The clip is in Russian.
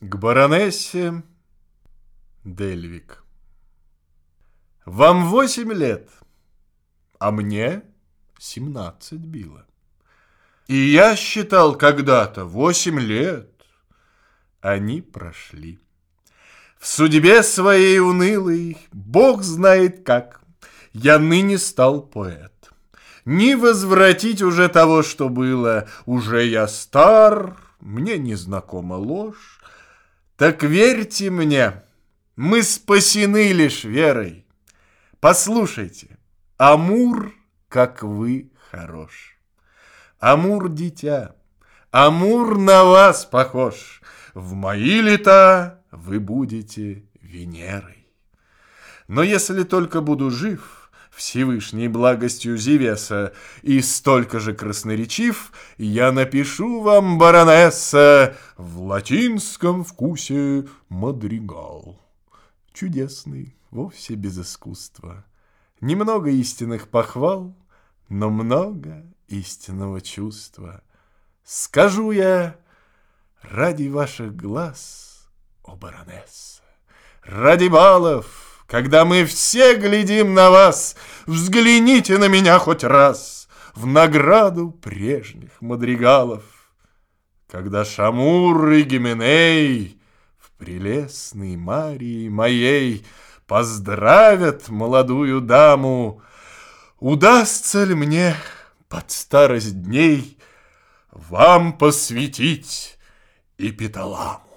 К баронессе Дельвик. Вам восемь лет, а мне семнадцать било. И я считал когда-то восемь лет. Они прошли. В судьбе своей унылой, Бог знает как, я ныне стал поэт. Не возвратить уже того, что было, уже я стар, мне незнакома ложь. Так верьте мне, мы спасены лишь верой. Послушайте, Амур, как вы хорош. Амур, дитя, Амур на вас похож. В мои лета вы будете Венерой. Но если только буду жив, Всевышней благостью Зевеса, и столько же красноречив, я напишу вам, баронесса, в латинском вкусе мадригал. Чудесный, вовсе без искусства. Немного истинных похвал, но много истинного чувства. Скажу я ради ваших глаз, о баронесса, ради балов, когда мы все глядим на вас, Взгляните на меня хоть раз В награду прежних мадригалов. Когда Шамур и Гименей В прелестной Марии моей Поздравят молодую даму, Удастся ли мне под старость дней Вам посвятить эпиталаму?